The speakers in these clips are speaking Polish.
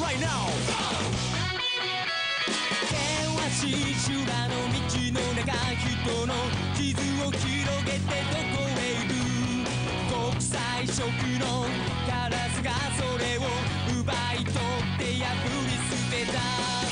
right now. 険しい修羅の道の中人の傷を広げてどこへ行く国際色のカラスがそれを奪い取って破り捨てた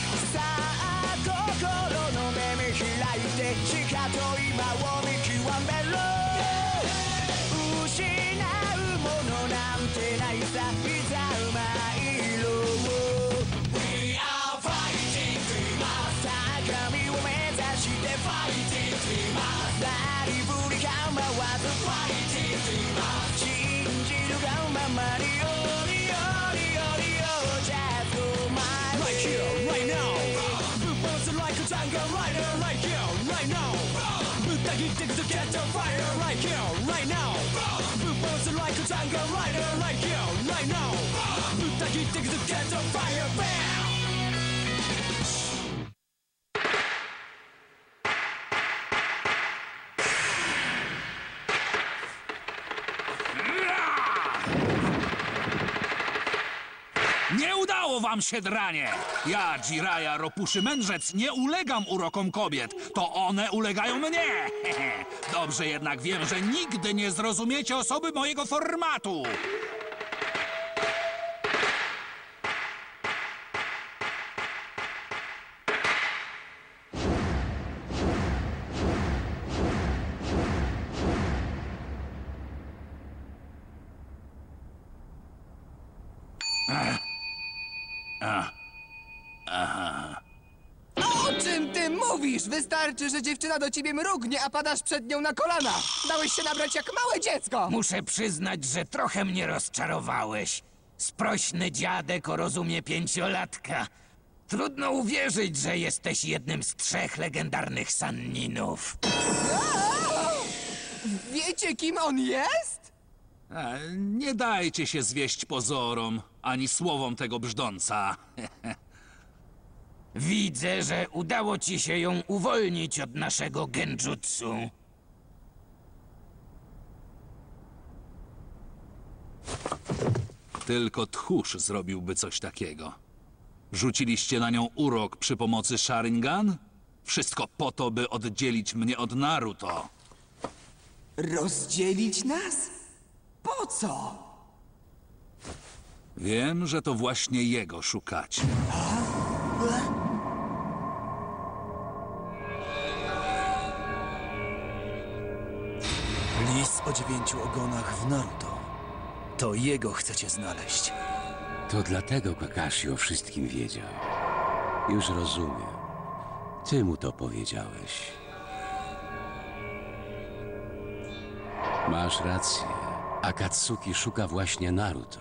Sangha rider like you, right now. Put I heat to get the fire, man się, dranie! Ja, Jiraya, ropuszy mędrzec, nie ulegam urokom kobiet. To one ulegają mnie! Dobrze jednak wiem, że nigdy nie zrozumiecie osoby mojego formatu. Wystarczy, że dziewczyna do ciebie mrugnie, a padasz przed nią na kolana. Dałeś się nabrać jak małe dziecko. Muszę przyznać, że trochę mnie rozczarowałeś. Sprośny dziadek o rozumie pięciolatka. Trudno uwierzyć, że jesteś jednym z trzech legendarnych Sanninów. Wiecie, kim on jest? E, nie dajcie się zwieść pozorom, ani słowom tego brzdąca. Widzę, że udało ci się ją uwolnić od naszego genjutsu. Tylko tchórz zrobiłby coś takiego. Rzuciliście na nią urok przy pomocy Sharingan? Wszystko po to, by oddzielić mnie od Naruto. Rozdzielić nas? Po co? Wiem, że to właśnie jego szukacie. O dziewięciu ogonach w Naruto. To jego chcecie znaleźć. To dlatego Kakashi o wszystkim wiedział. Już rozumiem. Ty mu to powiedziałeś. Masz rację. Akatsuki szuka właśnie Naruto.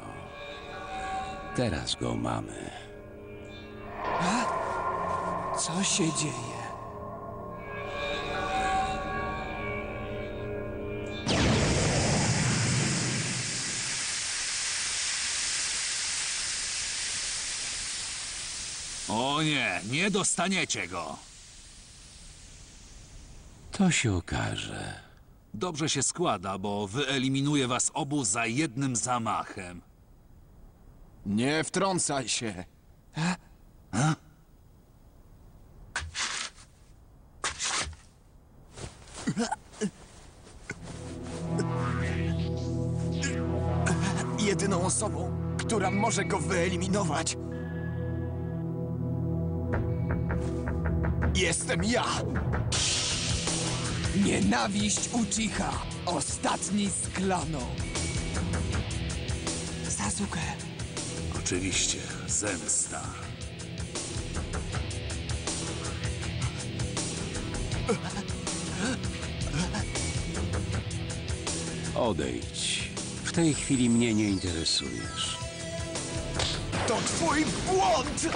Teraz go mamy. Co się dzieje? Nie, nie dostaniecie go. To się okaże. Dobrze się składa, bo wyeliminuję was obu za jednym zamachem. Nie wtrącaj się. Jedyną osobą, która może go wyeliminować, jestem ja. Nienawiść Uchiha. Ostatni z klanu. Sasuke. Oczywiście, zemsta. Odejdź. W tej chwili mnie nie interesujesz. To twój błąd!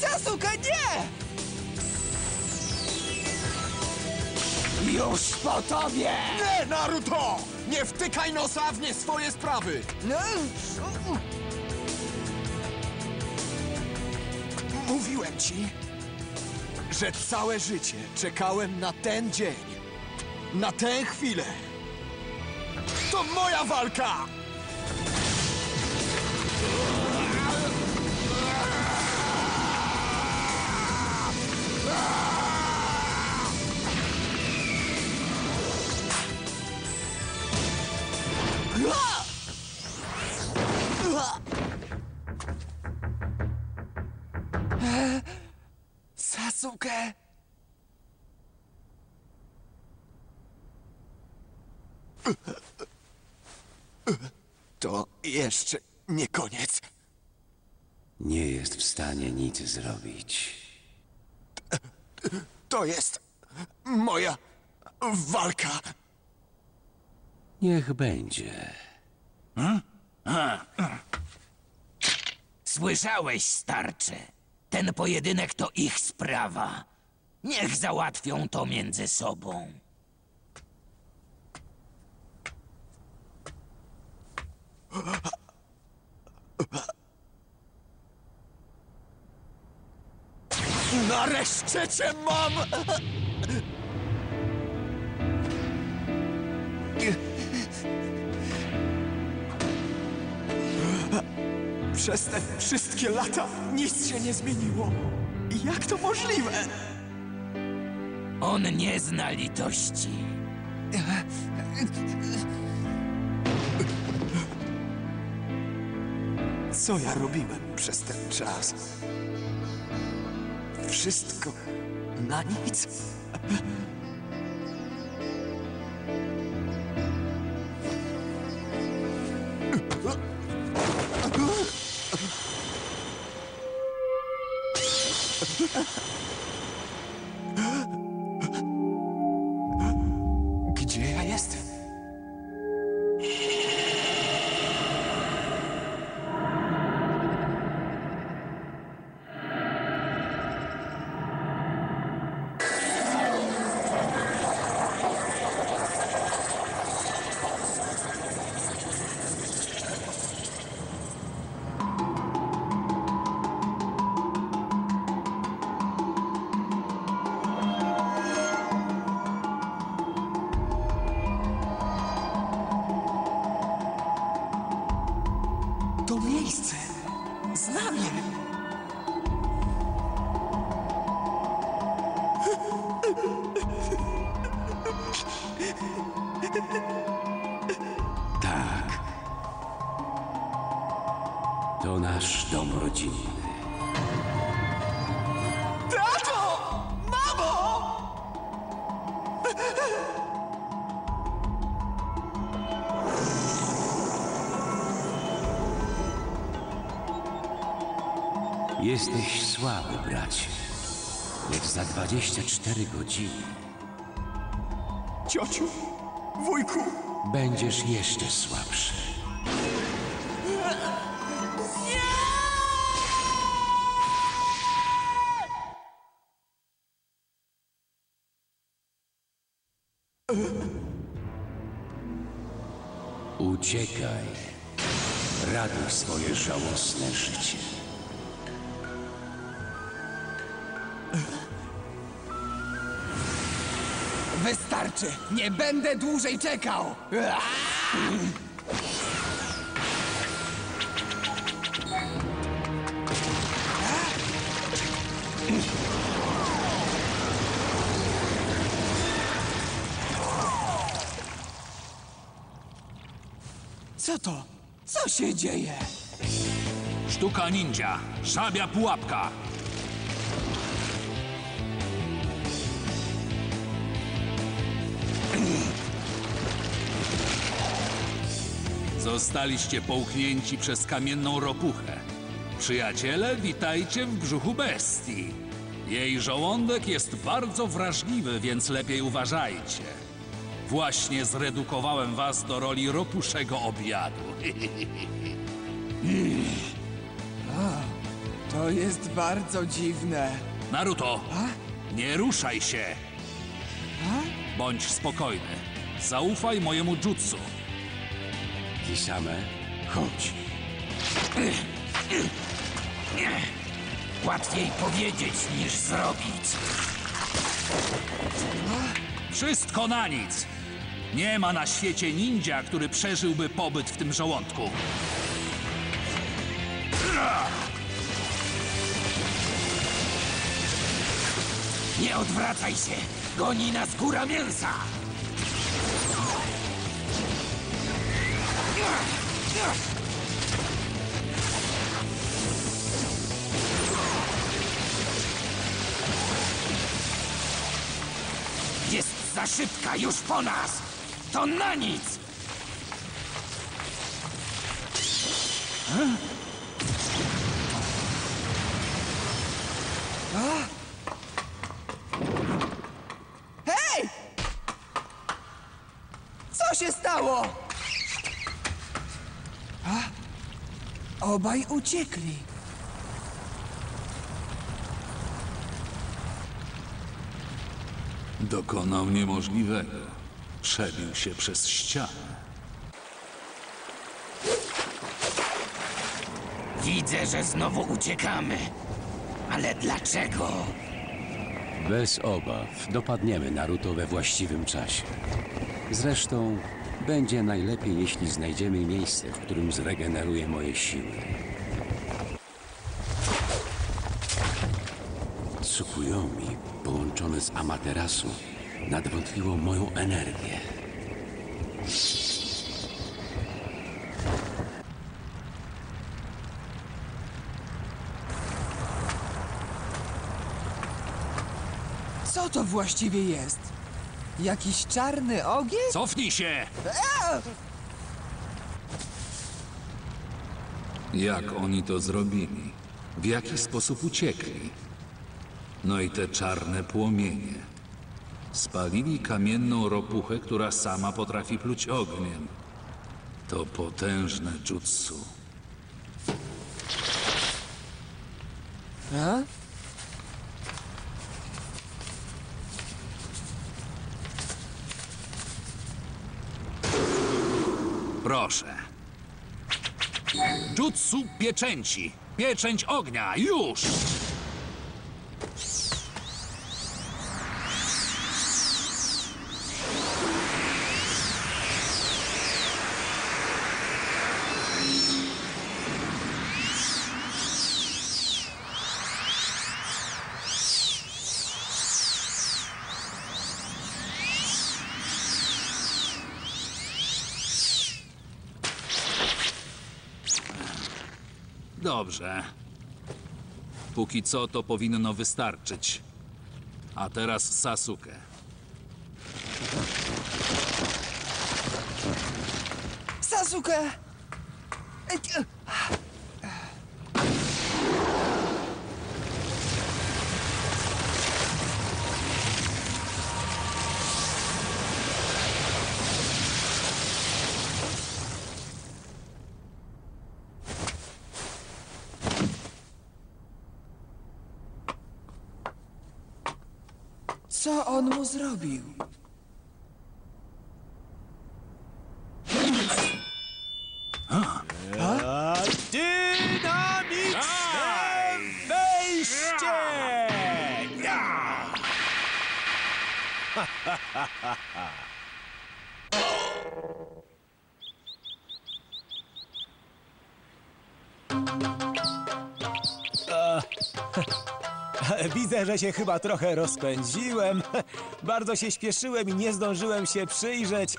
Sasuke, nie! Już po tobie! Nie, Naruto! Nie wtykaj nosa w nie swoje sprawy! No, mówiłem ci, że całe życie czekałem na ten dzień, na tę chwilę. To moja walka! Jeszcze nie koniec. Nie jest w stanie nic zrobić. To jest moja walka. Niech będzie. Słyszałeś, starcze? Ten pojedynek to ich sprawa. Niech załatwią to między sobą. Nareszcie cię mam! Przez te wszystkie lata nic się nie zmieniło. Jak to możliwe? On nie zna litości. Co ja robiłem przez ten czas? Wszystko na nic. To miejsce. Znam je. Tak. To nasz dom rodzinny. Jesteś słaby, bracie. Lecz za 24 godziny Ciociu, wujku, będziesz jeszcze słabszy. Uciekaj. Ratuj swoje żałosne życie. Wystarczy! Nie będę dłużej czekał! Co to? Co się dzieje? Sztuka ninja. Żabia pułapka. Zostaliście połknięci przez kamienną ropuchę. Przyjaciele, witajcie w brzuchu bestii. Jej żołądek jest bardzo wrażliwy, więc lepiej uważajcie. Właśnie zredukowałem was do roli ropuszego obiadu. To jest bardzo dziwne. Naruto, nie ruszaj się. Bądź spokojny. Zaufaj mojemu jutsu. Kisame, chodź. Łatwiej powiedzieć niż zrobić. Wszystko na nic. Nie ma na świecie ninja, który przeżyłby pobyt w tym żołądku. Nie odwracaj się! Goni nas góra mięsa! Jest za szybka, już po nas! To na nic! Hej! Co się stało? Obaj uciekli. Dokonał niemożliwego. Przebił się przez ścianę. Widzę, że znowu uciekamy. Ale dlaczego? Bez obaw dopadniemy Naruto we właściwym czasie. Zresztą będzie najlepiej, jeśli znajdziemy miejsce, w którym zregeneruję moje siły. Tsukuyomi, połączone z Amaterasu, nadwątliło moją energię. Co to właściwie jest? Jakiś czarny ogień? Cofnij się! Jak oni to zrobili? W jaki sposób uciekli? No i te czarne płomienie. Spalili kamienną ropuchę, która sama potrafi pluć ogniem. To potężne jutsu. A? Proszę. Jutsu pieczęci. Pieczęć ognia. Już! Dobrze. Póki co to powinno wystarczyć. A teraz Sasuke. Sasuke! Ej, e, Co on mu zrobił? Dynamiczne wejście! Widzę, że się chyba trochę rozpędziłem. Bardzo się śpieszyłem i nie zdążyłem się przyjrzeć.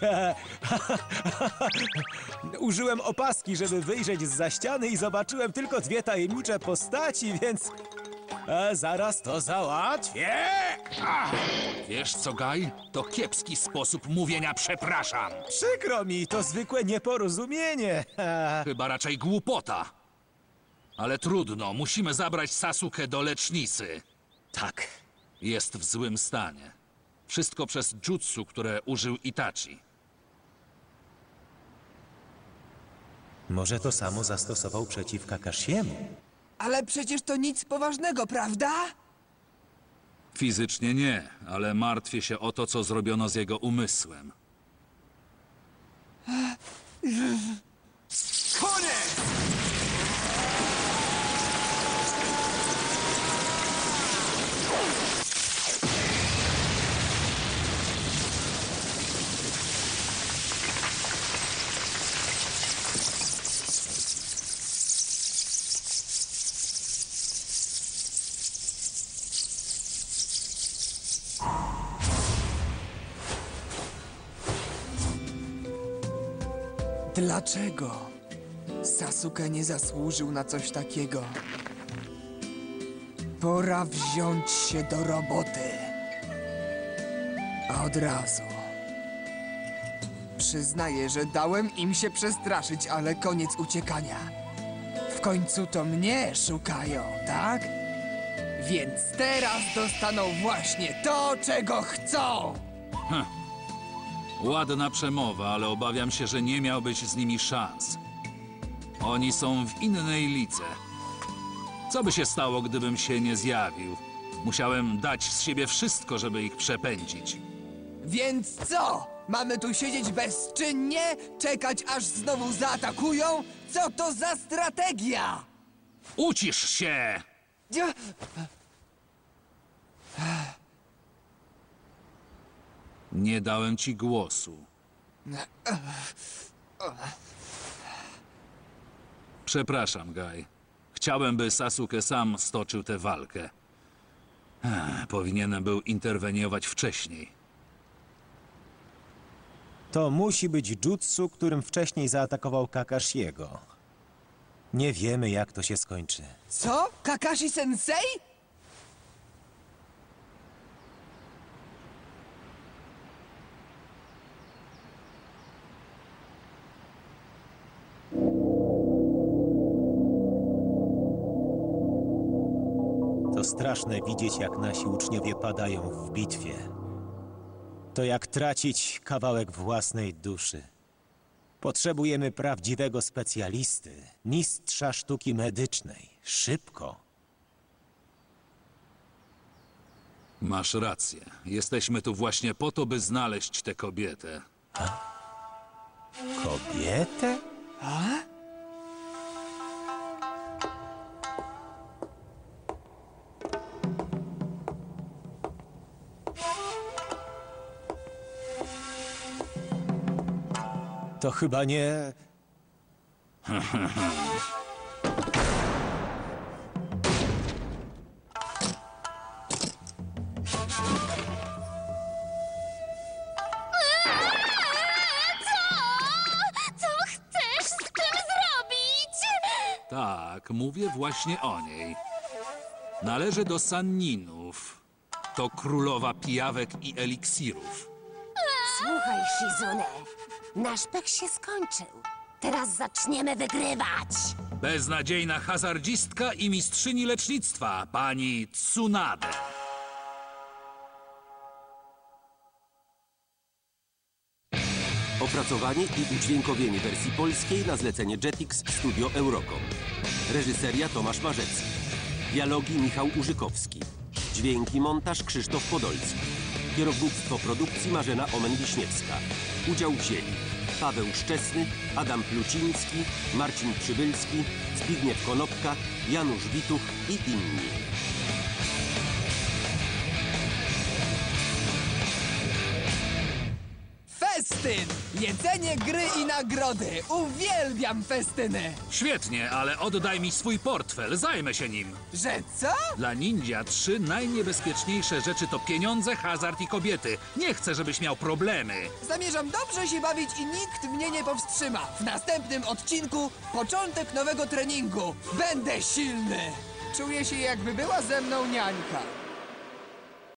Użyłem opaski, żeby wyjrzeć z za ściany i zobaczyłem tylko dwie tajemnicze postaci, więc e, zaraz to załatwię. Wiesz co, Gaj? To kiepski sposób mówienia przepraszam. Przykro mi, to zwykłe nieporozumienie. Chyba raczej głupota. Ale trudno, musimy zabrać Sasuke do lecznicy. Tak. Jest w złym stanie. Wszystko przez jutsu, które użył Itachi. Może to samo zastosował przeciw Kakashiemu. Ale przecież to nic poważnego, prawda? Fizycznie nie, ale martwię się o to, co zrobiono z jego umysłem. Dlaczego? Sasuke nie zasłużył na coś takiego. Pora wziąć się do roboty. Od razu. Przyznaję, że dałem im się przestraszyć, ale koniec uciekania. W końcu to mnie szukają, tak? Więc teraz dostaną właśnie to, czego chcą! Ładna przemowa, ale obawiam się, że nie miałbyś z nimi szans. Oni są w innej lidze. Co by się stało, gdybym się nie zjawił? Musiałem dać z siebie wszystko, żeby ich przepędzić. Więc co? Mamy tu siedzieć bezczynnie? Czekać aż znowu zaatakują? Co to za strategia? Ucisz się! Nie dałem ci głosu. Przepraszam, Gaj. Chciałem, by Sasuke sam stoczył tę walkę. Ech, Powinienem był interweniować wcześniej. To musi być jutsu, którym wcześniej zaatakował Kakashiego. Nie wiemy, jak to się skończy. Co? Kakashi Sensei? Straszne widzieć, jak nasi uczniowie padają w bitwie. To jak tracić kawałek własnej duszy. Potrzebujemy prawdziwego specjalisty, mistrza sztuki medycznej. Szybko. Masz rację. Jesteśmy tu właśnie po to, by znaleźć tę kobietę. Kobietę? To chyba nie. Co chcesz z tym zrobić? Tak, mówię właśnie o niej. Należy do Sanninów. To królowa pijawek i eliksirów. Słuchaj, Shizune. Nasz pech się skończył. Teraz zaczniemy wygrywać. Beznadziejna hazardzistka i mistrzyni lecznictwa, pani Tsunade. Opracowanie i udźwiękowienie wersji polskiej na zlecenie Jetix Studio Eurocom. Reżyseria Tomasz Marzecki. Dialogi Michał Urzykowski. Dźwięki montaż Krzysztof Podolski. Kierownictwo produkcji Marzena Omen-Wiśniewska. Udział wzięli Paweł Szczesny, Adam Pluciński, Marcin Przybylski, Zbigniew Konopka, Janusz Wituch i inni. Festyn! Jedzenie, gry i nagrody! Uwielbiam festyny! Świetnie, ale oddaj mi swój portfel, zajmę się nim. Że co? Dla ninja trzy najniebezpieczniejsze rzeczy to pieniądze, hazard i kobiety. Nie chcę, żebyś miał problemy. Zamierzam dobrze się bawić i nikt mnie nie powstrzyma. W następnym odcinku początek nowego treningu. Będę silny! Czuję się jakby była ze mną niańka.